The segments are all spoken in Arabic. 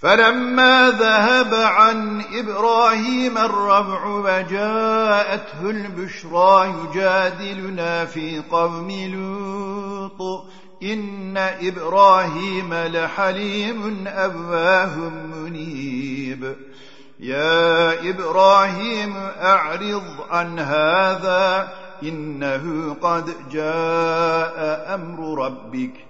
فلما ذهب عن إبراهيم الربع وجاءته البشرى يجادلنا في قوم لوط إن إبراهيم لحليم أباه منيب. يا إبراهيم أعرض عن هذا إنه قد جاء أمر ربك.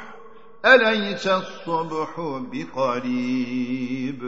أليس الصبح بقريب؟